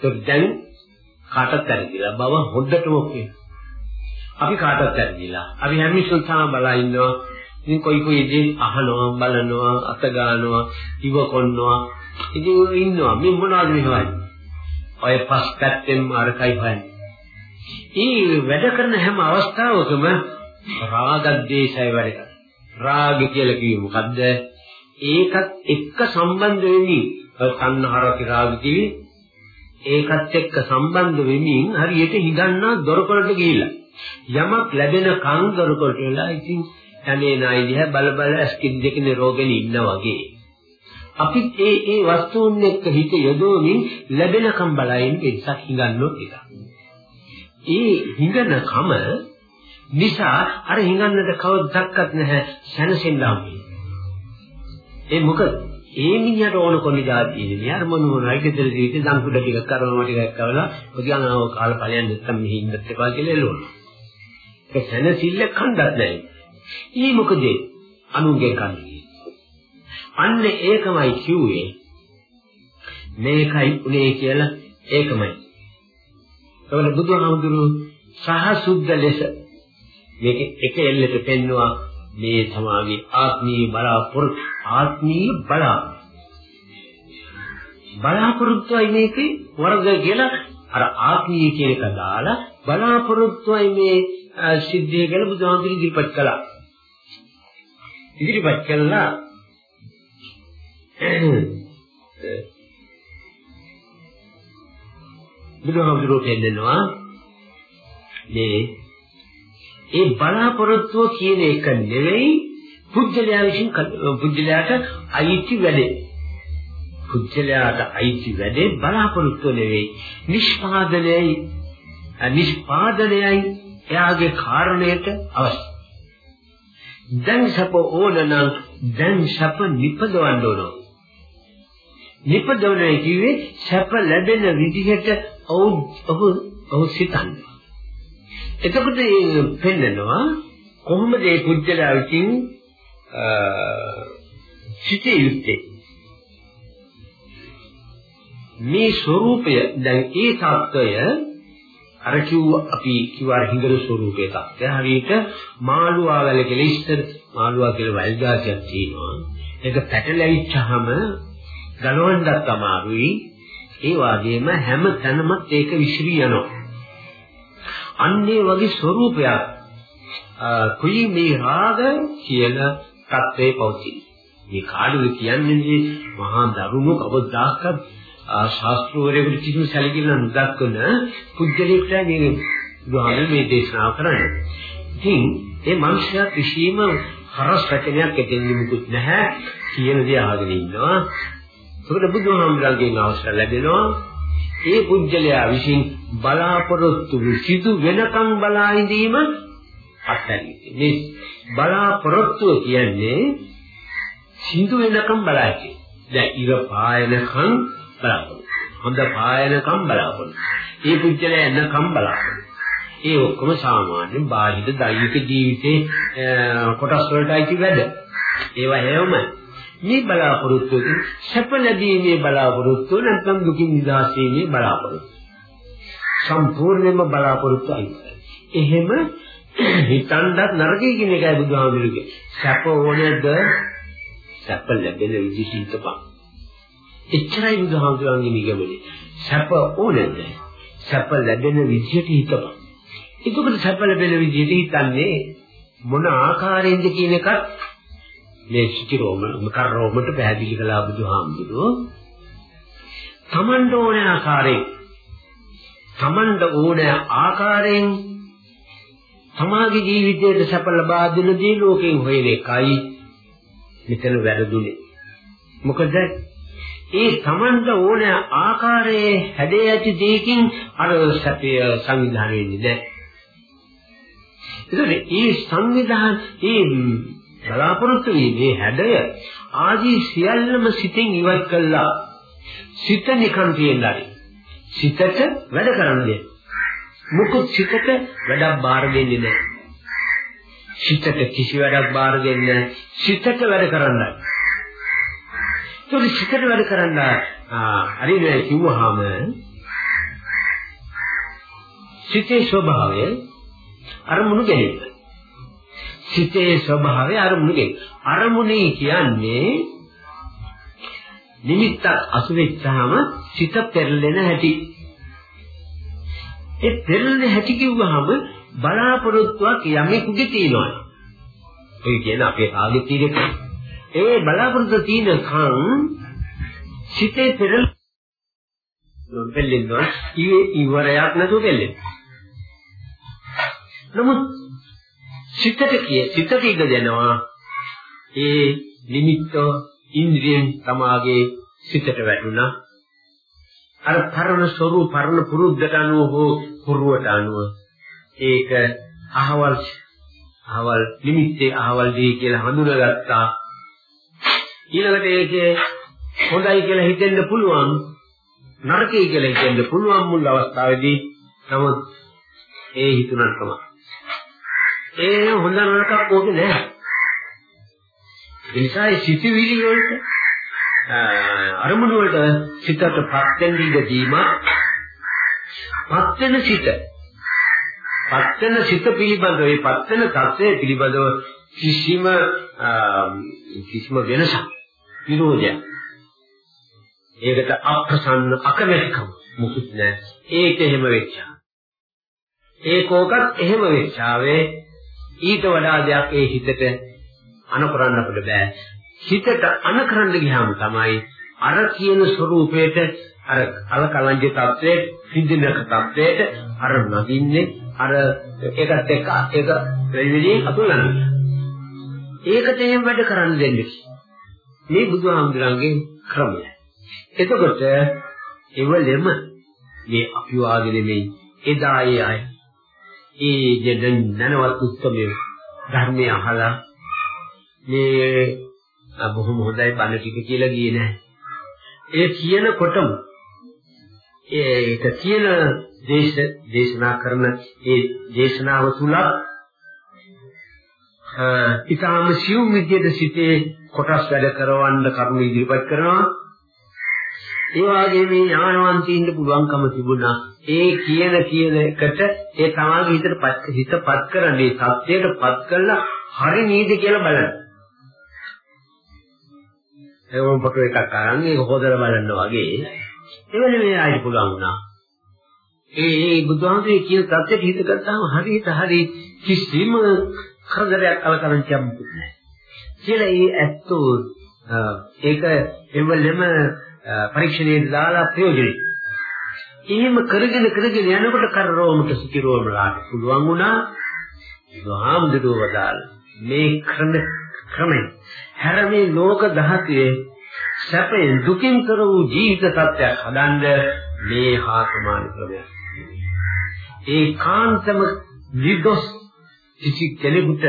ඒක දැන් කාටත් ඇරදිලා බව හොද්දටම කියන. අපි කාටත් ඇරදිලා. අපි හැම විශ්වසම බලා ඉන්නවා. ඉතින් කොයි කොයි දේ අහනවා, බලනවා, අත ගන්නවා, ඉව කොන්නවා. ඉතින් ඉන්නවා. මේ මොනවද මෙහෙවයි? ඔය පස් පැත්තෙන් අරකයි හොයන්නේ. ඊ වැඩ කරන හැම අවස්ථාවකම රාගද්වේෂය වැඩ කරනවා. රාගය කියලා කිව්වේ මොකද්ද? ඒකත් එක්ක සම්බන්ධ වෙමින් තණ්හාරක රාග කිව්වේ ඒකත් එක්ක සම්බන්ධ වෙමින් හරියට හිඟන්නා දොරකොලට ගිහිල්ලා යමක් ලැබෙන කන් දොරකොලට වෙලා ඉතින් යන්නේ නයි දිහා බල බල ස්කින් දෙකේ රෝගෙන ඉන්නා වගේ අපි ඒ ඒ වස්තුන් එක්ක හිත යොදවමින් ලැබෙනකම් බලයින් එක්සක් හිඟන්නොත් එක. ඒ හිඟන කම නිසා අර හිඟන්නට කවදාවත් නැහැ සැනසෙන්නාම. ඒ මොකද ඒ මිනිහට ඕන කොන જાතියේ නේ අර මොන මොනයි ගෙදර ජීවිතේ දංකුඩ ටිකක් කරනවා ටිකක් කවලා ඔදියානව කාල ඵලයන් නැත්තම් මෙහි ඉන්නත් එපා කියලා එළවනවා. ඒක සැනසෙල්ල කණ්ඩක් නැහැ. ඊ මොකද අනුන්ගේ කන්නේ. අන්න ඒකමයි කිව්වේ මේකයි උනේ කියලා ඒකමයි. ඒවල බුදුහාමුදුරුවෝ සහ සුද්ධ ලෙස මේක එක එල්ලෙට පෙන්නවා මේ සමාගේ ආත්මීය බලාපොරොත්තු ආත්මීය බලාපොරොත්තු බලාපොරොත්තුයි මේකේ වර්ග කියලා අර ආත්මීය කියන එක දාලා බලාපොරොත්තුයි මේ සිද්ධිය කියලා බුදුහාමුදුරු ඉදිරිපත් කළා. ඉදිරිපත් කළා බුදුහාමුදුරුවෝ කියනවා මේ ඒ බලාපොරොත්තුව කියන එක නෙවෙයි පුජ්‍යලයා විසින් පුජ්‍යලයාට අයිති වැඩේ. පුජ්‍යලයාට අයිති වැඩේ බලාපොරොත්තුව නෙවෙයි. නිෂ්පාදනයයි නිෂ්පාදනයයි එයාගේ කාරණයට අවශ්‍ය. දැන් සැප ඕන නම් දැන් සැප නිපදවන්න ඕන. නිපදවන්නේ කිව්වේ සැප ලැබෙන විදිහට ඔව් ඔව් සිතන්න. එතකොට මේ පෙන්නනවා කොහොමද මේ පුජ්‍යලා විසින් සිටී යුත්තේ මේ ස්වરૂපය දැන් ඒ தত্ত্বය අර කිව්ව අපි කිව්වා හිඟර ස්වරූපයේ தත්ය හරියට මාළුවා වැල කියලා ඉස්තර මාළුවා කියලා වැල් ගාසයක් තියෙනවා. ඒක පැටලෙච්චාම ගලවන්නත් අමාරුයි. ඒ වගේම හැම තැනම ඒක විසිරී යනවා. අන්නේ වගේ ස්වરૂපයක් කුයි මේ රාග කියන தත්වේ පවතී මේ කාඩුවේ කියන්නේ මහා දරුණු කවදාකවත් ශාස්ත්‍රවරයෙකුට කිසිම සැලකිල්ල නොදක්වන පුද්ගලයෙක්ට මේ බුදුහාමී මේ දේශනාව කරන්නේ. ඉතින් ඒ මනුෂ්‍යයා කිසිම හරස් රැකෙනයක් දෙන්නේ මුකුත් නැහැ කියන දේ අහගෙන ඉන්නවා. ඒකට බුදුහාමුදුරන්ගෙන් අවසර ලැබෙනවා ඒ පුජ්‍යලයා විසින් බලාපොරොත්තු සිදු වෙනකන් බලා ඉඳීම අත්හැරීම. මේ බලාපොරොත්තු කියන්නේ සිදු වෙනකන් බලා ඉන්නේ. දැන් ඉර පායනකන් බලාපොරොත්තු. හොඳ පායනකන් බලාපොරොත්තු. ඒ පුජ්‍යලයා එනකන් බලාපොරොත්තු. ඒ ඔක්කොම සාමාන්‍යයෙන් බාහිර දෛනික ජීවිතේ කොටස් වලටයි කි වැඩ. ඒවා හැමයි. මේ බලාපොරොත්තු සැප ලැබීමේ බලාපොරොත්තු නැත්නම් දුකින් නිදහස් වීමේ බලාපොරොත්තු සම්පූර්ණයෙන්ම බලාපොරොත්තු අයිති. එහෙම හිතන්නත් නරකයි කියන එකයි බුදුහාමුදුරුගේ. සැප ඕනේද? සැප ලැබෙන විදිහ හිතපන්. එච්චරයි බුදුහාමුදුරන්ගේ නිගමනය. සැප ඕනේද? සැප ලැබෙන විදිහට හිතපන්. එතකොට සැප ලැබෙන විදිහට හිතන්නේ මොන ආකාරයෙන්ද කියන එකත් මේ සිටිරෝම කරරෝමට පැහැදිලි කළා බුදුහාමුදුරුවෝ. තමන්ට ඕන ආකාරයෙන් තමන්ට ඕන ආකාරයෙන් තමාගේ ජීවිතයට සැප ලබා දෙන දේ ලෝකෙන් හොයන එකයි මෙතන වැරදුනේ. මොකද ඒ තමන්ට ඕන ආකාරයේ හැඩය ඇති දෙයකින් අර සැපය සංවිධානය වෙන්නේ නැහැ. ඒකනේ මේ සංවිධාන මේ බලාපොරොත්තු වීමේ හැඩය ආදී සියල්ලම සිතෙන් ඉවත් කළා. සිත නිකන් තියෙන්නයි. සිතට වැඩ කරන්නේ. මුකුත් සිතට වැඩක් බාර දෙන්නේ නැහැ. සිතට කිසි වැඩක් බාර දෙන්නේ නැහැ. සිතට වැඩ කරන්නයි. ඒක සිතට වැඩ කරන්න හරිනේ කිව්වහම සිතේ ස්වභාවය අරමුණු ගැනීම. සිතේ ස්වභාවය අරමුණු ගැනීම. අරමුණේ කියන්නේ නිමිත්තක් අසු වෙච්චාම සිත පෙරලෙන හැටි. ඒ පෙරලෙන හැටි කිව්වහම බලාපොරොත්තුවක් යමෙකුගේ තියෙනවා. ඒ කියන්නේ අපේ කාගේ තියෙන ඒ බලාපොරොත්තු තියෙන කන් සිතේ පෙරල පෙරලෙනවා. ඉවරයක් නැතුව පෙරලෙනවා. නමුත් සිතට කිය සිතට ඉඩ දෙනවා ඒ නිමිත්ත ඉන්ද්‍රියෙන් තමාගේ සිතට වැටුණා අර පරණ ස්වરૂප පරණ පුරුද්දට අනුව හෝ පුරුවට අනුව ඒක අහවල් අහවල් නිමිත්තේ අහවල් දී කියලා හඳුනාගත්තා ඊළඟට ඒකේ හොඳයි කියලා හිතෙන්න පුළුවන් නරකයි කියලා හිතෙන්න පුළුවන් මුල් අවස්ථාවේදී නමුත් ඒ හිතුණත් තමයි ඒ හොඳ නරකක් ඕකේ නෑ. ඒ නිසා ඒ සිතිවිලි වලට අරමුණු වලට සිතටපත් වෙන්න ඉඩ දීම පත් වෙන සිත පත් වෙන සිත පිළිබඳව ඒ පත් වෙන தත්ත්වය පිළිබඳව කිසිම කිසිම වෙනසක් විරෝධයක් ඒකට අප්‍රසන්න අකමැතිකම මුකුත් නැහැ ඒක එහෙම වෙච්චා ඒකෝකත් එහෙම වෙච්චාවේ ඊට වඩා දෙයක් ඒ හිතට අනකරන්න අපිට බෑ. හිතට අනකරන්න ගියාම තමයි අර කියන ස්වરૂපයට අර අලකලංජ තත්වයේ සිද්ධිනක තත්වයට අර නගින්නේ අර ඒකත් එක්ක ඒක ප්‍රවිලියෙන් අතුලන්නේ. ඒකට එහෙම වැඩ කරන්න දෙන්නේ. මේ බුදුහාමුදුරන්ගේ ක්‍රමය. එතකොට එවලෙම මේ අපි වාගේ නෙමෙයි එදා ඒ අය ඒ දෙදෙන් නැනවත් උත්සමයේ ධර්මය අහලා මේ බොහොම හොඳයි බණ ටික කියලා ගියේ නැහැ. ඒ කියනකොටම ඒක කියන දේශ දේශනා කරන ඒ දේශනාව තුල ඊටාම සියුම් විදියට සිටේ කොටස් වැඩ කරවන්න කරුණු ඉදිරිපත් කරනවා. ඒ වගේ මේ ඥානවන්තියින්ට පුළුවන්කම තිබුණා ඒ කියන කියන එකට ඒ තමාගේ හිතට හිතපත් කරන්නේ සත්‍යයටපත් කළා හරි නේද කියලා බලන්න. ඒවම ෆොටෝ එකක් අරන් ඒක හොදලා බලන්න වගේ එවල මේ ආයි පුළුවන් වුණා. ඒ ඒ බුදුහාමුදුරේ කියන සත්‍යෙට හිත ගත්තාම හරියට හරි කිසිම කරදරයක් කලකරන්තියක් නැහැ. කියලා ඒ ඇත්තෝ ඒක එවලෙම පරීක්ෂණයට දාලා ප්‍රයෝජනෙයි. එහෙම කරගෙන කරගෙන යනකොට කර රෝමට සුති රෝමලාට පුළුවන් වුණා. බුදුහාමුදුරුවෝ වදාළ මේ ක්‍රම ක්‍රමය. හැර මේ ලෝක ධාතුවේ සැපෙන් දුකින් තොර වූ ජීවිත සත්‍යයක් හදන්න මේ හා සමාන ක්‍රමය ඒකාන්තම නිදොස් කිසි කෙනෙකුට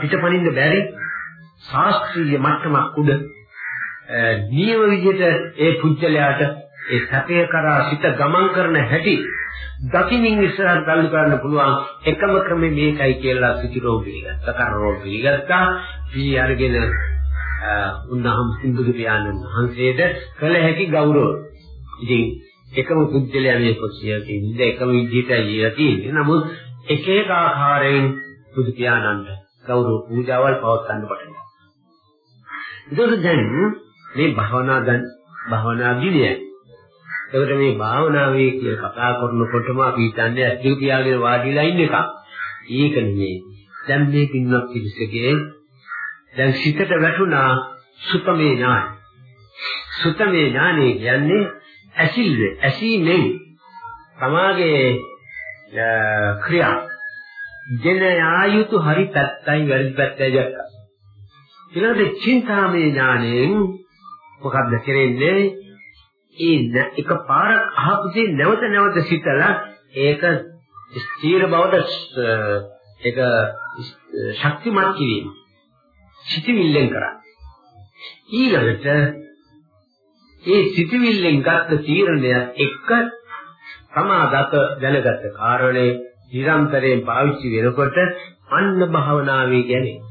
පිටපණින්න බැරි ශාස්ත්‍රීය මට්ටමක් උඩ නියම විදිහට ඒ පුජ්‍යලයාට ඒ සැපය කරා සිත ගමන් කරන හැටි දකිමින් ඉස්සරහට තල්ලු කරන්න පුළුවන්. එකම ක්‍රමය මේකයි කියලා සිතිරෝ පිළිගත්තා කරරෝ පිළිගත්තා පී අරගෙන උන්නහම් සින්දුදු පියාණන් වහන්සේට කළ හැකි ගෞරව ඉතින් එකම පුජ්‍යලයා මේ කොසිය කියන්නේ එකම විදිහට ඊලා තියෙන්නේ. නමුත් එක එක ආකාරයෙන් බුදු පියාණන්ට ගෞරව පූජාවල් පවත්වන්න පටන් ගත්තා. ඒකද දැන් මේ භවනා දැන් භවනා දිනයයි ඒකට මේ භාවනාවේ කියලා කතා කරනකොටම අපි හිතන්නේ ඇත්තට පියාගෙන වාඩිලා ඉන්න එක. ඒක නෙමෙයි. දැන් මේ පින්වත් පිළිසකේ දැන් සිතට වැටුණා සුතමේ ඥාන. සුතමේ ඥානෙ කියන්නේ ඇසිල්ව ඇසීමෙන් තමාගේ ක්‍රියා ගෙන ආයුතු හරි පැත්තයි වැරදි පැත්තයි දැක්කා. ඊළඟට චින්තාමය ඥාණයෙන් මොකක්ද කරන්නේ? ඒ එක පාරක් අහපු දේ නැවත නැවත සිතලා ඒක ස්ථීර බවට ඒක ශක්තිමත් කිරීම. සිතවිල්ලෙන් කරා. ඊළඟට ඒ සිතවිල්ලෙන් ගත්ත තීරණය එක්ක සමාගත දැනගත කාරණේ නිරන්තරයෙන් පාවිච්චි වෙනකොට අන්න භාවනාවේ කියන්නේ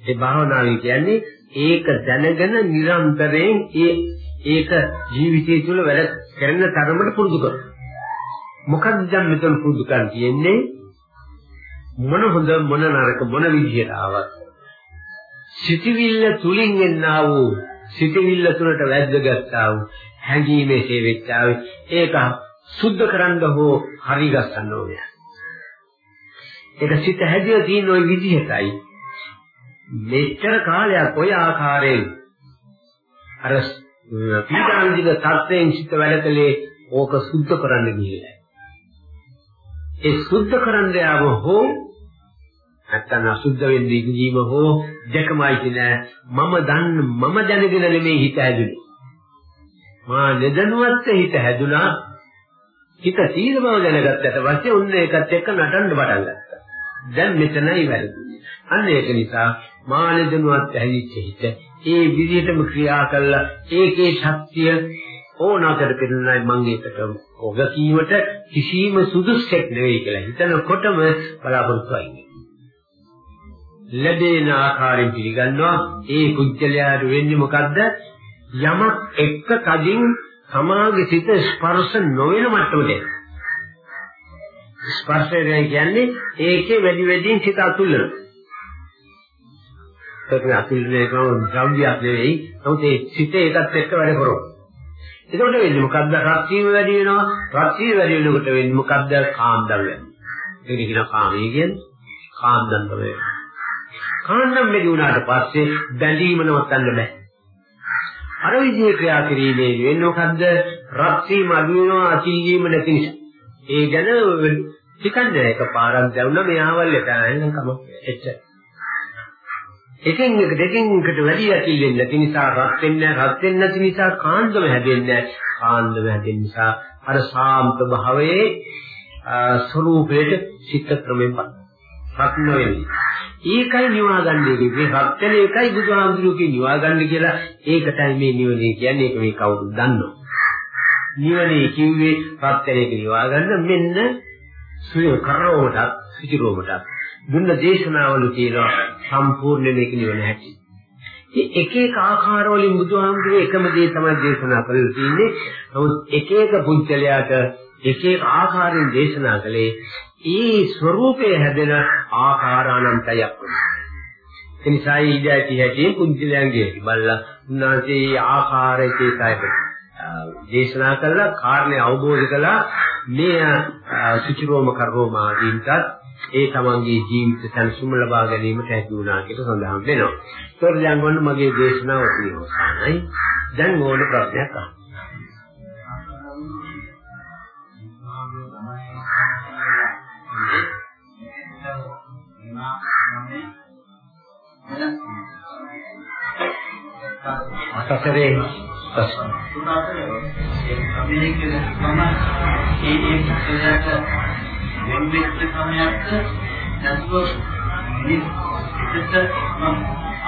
ඒ භාවනාවේ කියන්නේ ඒක දැනගෙන නිරන්තරයෙන් ඒ ඒක ජීවිතය තුළ වැඩ කරන තරමට පුරුදු කරනවා. මොකක්ද දැන් මෙතන පුරුදු කරන් තියෙන්නේ? මොන හොඳ මොන නරක මොන විදියට ආවත් සිතවිල්ල තුලින් එන්නා වූ සිතවිල්ල තුළට වැද්දගත්තා වූ හැඟීමේ හේවෙච්චාවේ ඒක සුද්ධ කරන්න හෝ හරි ගස්සන්න ඕනේ. ඒක සිත හැදිලා තියෙන ওই විදිහටයි මෙච්චර කාලයක් ඔය ආකාරයෙන් අර පීඩාන්තික තත්ත්වයෙන් සිත වැඩකලේ ඕක සුද්ධ කරන්න ගිහිල්ලා. ඒ සුද්ධ කරන්න යාව හෝ නැත්තම් අසුද්ධ වෙන්නේ ඉඳීම හෝ දෙකමයි කියන මම දන්න මම දැනගෙන නෙමෙයි හිත හැදුනේ. මා නෙදනුවත් හිත හැදුනා හිත තීර බව දැනගත්තට පස්සේ උන්න ඒකත් එක්ක නටන්න පටන් ගත්තා. දැන් මෙතනයි වැරදි. අන්න ඒක නිසා මානෙදනුවත් ඇහිච්ච හිත ඒ විදිහටම ක්‍රියා කළා ඒකේ ශක්තිය ඕනකට පෙන්නනයි මම ඒකට ඔග කීමට කිසිම සුදුස්සෙක් නෙවෙයි කියලා හිතනකොටම බලාපොරොත්තු වෙන්නේ. ලැබෙන ආකාරයෙන් පිළිගන්නවා ඒ කුජලයාට වෙන්නේ මොකද්ද? යමක් එක්ක කදින් සමාගේ සිත ස්පර්ශ නොවන මට්ටමට ස්පර්ශය කියන්නේ ඒකේ වැඩි වැඩියෙන් සිත අතුල්ලන. ඒක අතුල්ලනේ කම ද්‍රව්‍යයක් නෙවෙයි. නමුත් ඒ සිත ඒකත් එක්ක වැඩ කරනවා. එතකොට වෙන්නේ මොකද්ද? රක්තිය වැඩි වෙනවා. රක්තිය වැඩි වෙනකොට වෙන්නේ මොකද්ද? කාන්දම් වෙනවා. ඒක කියන කාමී කියන්නේ කාන්දම් තමයි. කාන්දම් මෙදි වුණාට පස්සේ බැඳීම නවත්තන්න බෑ. අර විදිහේ ක්‍රියා කිරීමේ වෙන්නේ මොකද්ද? රක්තිය මදි වෙනවා අචීවීම නැති නිසා. ඒ ගැන හිතන්නේ එක පාරක් දැවුණා මෙයාවල් එක නැත්නම් කම එච්චර. එකෙන් එක දෙකෙන් එකට වැඩි ඇතිල්ලෙන්නේ නැති නිසා රත් වෙන්නේ රත් වෙන්නේ නැති නිසා කාන්දම හැදෙන්නේ කාන්දම හැදෙන නිසා අර සාම්ප භාවයේ ස්වરૂපයට සිත් ක්‍රමෙන් පත් රත් නොවෙන්නේ ඒකයි නිවා ගන්න එකේ රත් වෙන එකයි බුදුහාමුදුරුවෝ නිවා ගන්න කියලා ඒකටයි මේ නිවනේ කියන්නේ. ඒක මේ කවුරුද දන්නව? නිවනේ කිව්වේ රත් වෙන එක නිවා ගන්න මෙන්න සුය කරවමට සිටිරෝමට දුන්න දේශනාවල තියෙනවා සම්පූර්ණ මේක නිවන හැටි. ඉතින් එක එක ආකාරවලින් බුදුහාමුදුරුවෝ එකම දේ තමයි දේශනා කරලා තියෙන්නේ. නමුත් එක එක පුද්ගලයාට එක එක ආකාරයෙන් දේශනා කළේ ඒ ස්වરૂපයේ හැදෙන ආකාරානන්තයක් වුණා. ඒ නිසා ඊඩැටි හැටි පුද්ගලයන්ගේ බලලා උන්වහන්සේ ආකාරයකේ සායක දේශනා කළා කාරණේ අවබෝධ කළා මේ සුචිරෝම කරෝම ආදීන්ටත් ඒ තමන්ගේ ජීවිත සංසුම ලබා ගැනීමට හැකි වුණා කියලා සඳහන් වෙනවා. ඒතකොට දැන් වන්න මගේ දේශනාව තියෙනවායි. දැන් ඕන ප්‍රශ්නයක් අහන්න. අසතරේ ප්‍රශ්න. ඒ ඒ පුතලට වෙන වෙච්ච සමයක්ද නැත්නම් මිනිස්සුන්ට මම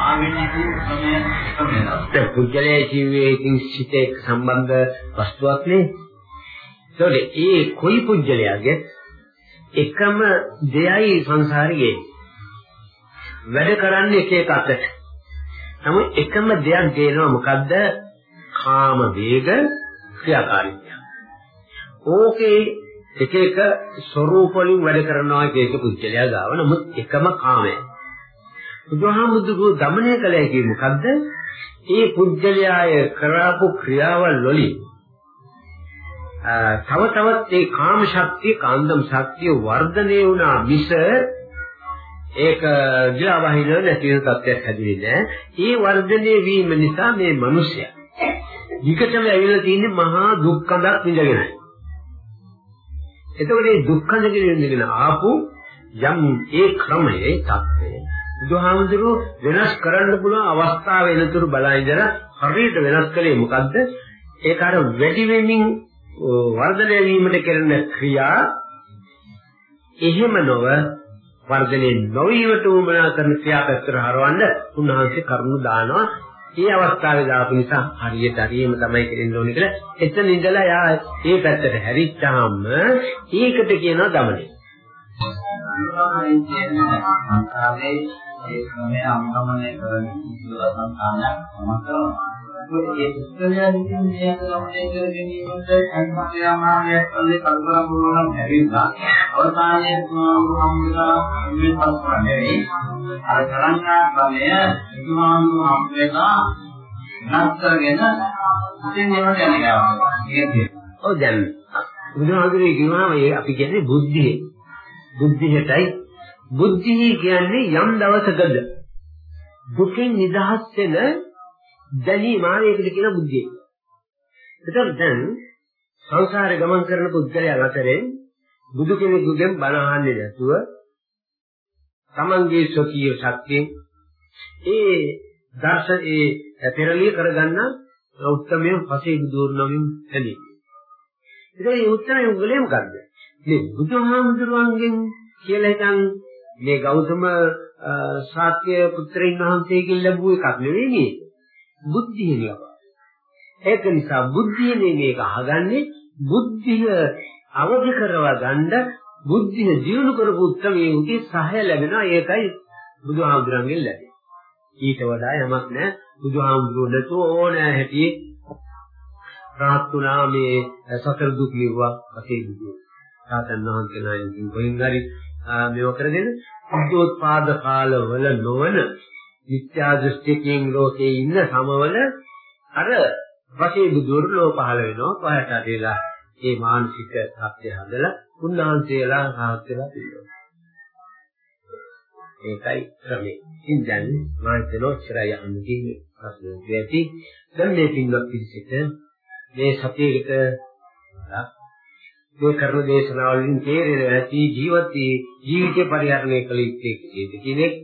ආවෙන්නේ සමය සමයද ඒ පුද්ගලයේ ජීවිතයේ ඉතින් සිතේ සම්බන්ධ වස්තුවක් නේ. ඒතකොට ඒ කොයි පුද්ගලයාගේ එකම දෙයයි සංසාරයේ. වැඩ කරන්නේ එක එක අතට. නමුත් එකම දෙයක් දෙනවා මොකද්ද? කාම වේග ක්‍රියාකාරීත්වය. ඕකේ එක එක ස්වરૂප වලින් වැඩ කරනවා එක එක පුද්ගලයා ගාව නමුත් එකම කාමය. බුදුහාමුදුරුවෝ দমনය කළේ කිය මොකද්ද? ඒ පුද්ගලයාය කරපු ක්‍රියාවල් වලින් තව තවත් ඒ කාම ශක්තිය කාන්දම් ශක්තිය වර්ධනය වුණා මිස ඒක ජීවහින නැති වෙන තත්ත්වයක් හැදෙන්නේ නැහැ. ඒ වර්ධනය වීම නිසා මේ මිනිසයා විකටම ඇවිල්ලා තියෙන්නේ මහා දුක්ඛඳක් විඳගෙනයි. එතකොට මේ දුක්ඛඳකින් විඳගෙන ආපු යම් ඒ ක්‍රමයේ தත්ත්වය බුදුහාමුදුරුවෝ වෙනස් කරන්න පුළුවන් අවස්ථාව වෙනතුරු බලා ඉඳලා හරියට වෙනස් කළේ මොකද්ද? ඒක අර වැඩි වෙමින් වර්ධනය වීමට කරන ක්‍රියා එහෙම නොව වර්ධනයේ නොවීමට උවමනා කරන ක්‍රියාපැත්තට හරවන්න උන්වහන්සේ කරුණු දානවා. ඒ අවස්ථාවේ දාපු නිසා හරියට හරියම තමයි කෙරෙන්න ඕනේ කියලා එතන ඉඳලා යා මේ පැත්තට හැරිච්චාම ඒකට කියනවා দমনය. ඒ ක්‍රමයේ අනුගමනය කරන සම්පූර්ණ සංස්කාරයක් සමස්තව ඒ පුස්තකයන් විසින් මේ අනුගමනය කර ගැනීමට සංස්කාරයමානයක් වලේ කල්පනා කරනවා ලැබෙනවා. අවසානයේ සම්මුඛම්ලා මේ පස්වන්නේ අර තරංගා ක්‍රමය විමානු හම්බෙලා නැත්තරගෙන ඉතින් ඒවට යනවා. ඔව් දැන් බුදුහාමුදුරුවෝ කියනවා මේ අපි කියන්නේ බුද්ධිය. බුද්ධියටයි බුද්ධිය කියන්නේ යම් දවසකද දුකින් නිදහස් වෙන දැනීම ආවේකද කියන බුද්ධිය. ඒතර දැන් සංසාරේ ගමන් කරන පුද්ගලයන් අතරේ බුදු කෙනෙකුගෙන් බණ අහන්නේ නැතුව තමන්ගේ ස්වකීය ශක්තියෙන් ඒ දර්ශ ඒ පෙරලිය කරගන්න උත්තරමයේ පසේ බුදුරණ නමින් එළි. ඉතින් මේ උත්තරේ උගලේ මොකද්ද? මේ බුදුහාමුදුරුවන්ගෙන් කියලා හිතන් මේ ගෞතම ශාක්‍ය පුත්‍රයන් වහන්සේගෙන් ලැබුව එකක් නෙවෙයි මේ. බුද්ධිය ලබා. ඒක නිසා බුද්ධියනේ මේක අහගන්නේ බුද්ධිය අවදි කරවා ගන්න බුද්ධිය දියුණු කරපු උත්තරයේ උගේ සහය ලැබෙනවා ඒකයි බුදුහාමුදුරන්ගෙන් ලැබෙන්නේ. ඊට වඩා යමක් නැහැ බුදුහාමුදුරුවෝ නැතුව ඕනෑ හැටි රාත්තුනා මේ සතර දුක් නිවවා අපේ බුදුෝ. සාතන් වහන්සේලාගෙන් කොහෙන් හරි මේව කරගෙන උද්දෝත්පාද කාලවල නොවන මිත්‍යා දෘෂ්ටිකයෙන් ලෝකේ ඉන්න සමවල අර වශයෙන් බුදුරලෝ පහළ වෙනවා. කොහට හරිලා ඒ මානසික සත්‍ය හදලා උන්වහන්සේලා රහත් වෙලා තියෙනවා. ඒකයි ක්‍රමේ ඉතින් දැන් මා හිතනවා ඉස්සරහ යන්න තියෙන්නේ ප්‍රශ්න දෙති දැන් මේ පින්වත් පිළිසිත මේ සතියේකට මේ කරන දේශනාවලින් තේරෙන ඇති ජීවිත ජීවිතේ පරිහරණය කළ යුත්තේ කීයද කෙනෙක්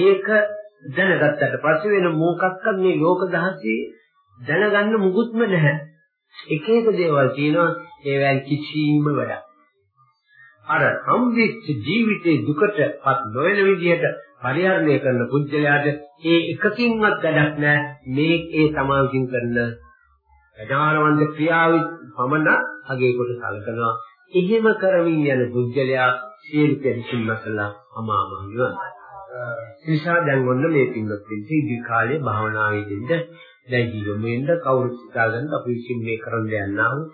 ඒක දැනගත්තට පස්සේ වෙන මොකක්වත් මේ ලෝක දහසේ දැනගන්න මුකුත්ම නැහැ එක එක දේවල් තියෙනවා ඒවෙන් කිසිම වැඩක් අර සම්විච්ච ජීවිතේ දුකටපත් නොවන විදිහට පරිහරණය කරන පුජ්‍යලයාට ඒ එකකින්වත් වැඩක් නැහැ මේ ඒ සමාවින් කරන ඥානවන්ත ක්‍රියාවෙ පමණ අගේ කොට සලකනවා. එහෙම කරමින් යන පුද්ගලයා සියලු පරිසින්න කළා අමාම නිවන්. නිසා දැන් ඔන්න මේ පින්වත් පිළිසි ඉදි කාලේ භාවනාවේ දෙන්න දැන් ජීවම වෙන්න කවුරුත් හිතාගන්න අපි විසින් මේ කරන්න යන්නා වූ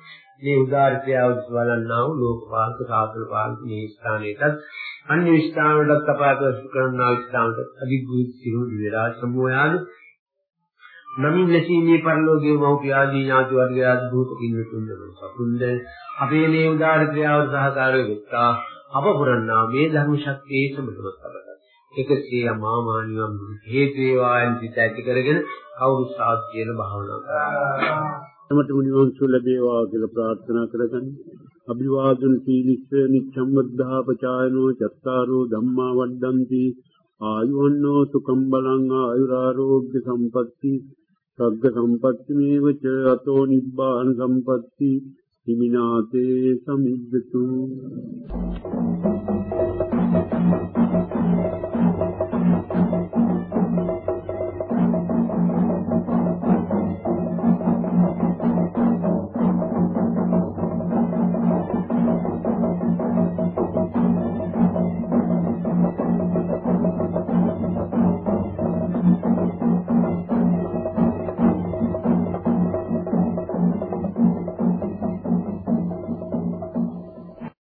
මේ උදාාර ක්‍රියාව බලන්නා වූ ලෝකපාලක සාසන පාලක මේ ස්ථානයටත් අන්‍ය ස්ථානවලට තපාත කරන්නා ස්ථානට අධිගුරු සිරු විරාජ සමෝයාද නමින් ලැබීමේ පරිලෝකයේ මෞපිය ආදී ඥාති වර්ගය අද්භූත කින්නතුන්ද සතුන්ද? අපේ මේ උදාාර ක්‍රියාවට සහකාරී වෙත්තා. අප පුරන්නා මේ ධර්ම ශක්තියේ සම්බුදවත් අපට එකසේ අමාමානියම් හේතු වේවායන් සිත ඇති කරගෙන කවුරු සාධ්‍යන භාවනා කරනවා තමට මුනිවන් සුව ලැබේවා කියලා ප්‍රාර්ථනා කරගන්න. අභිවාදන සීලිස්ස නිච්ඡම් වද්ධා පචායනෝ චත්තාරෝ ධම්මා වඩ්ඩಂತಿ ආයුවන්නෝ සුකම් බලං ආයුරාරෝග්‍ය සම්පatti සග්ග සම්පatti මේවච අතෝ නිබ්බාන සම්පatti හිමිනාතේ සමිද්දතු Thank you.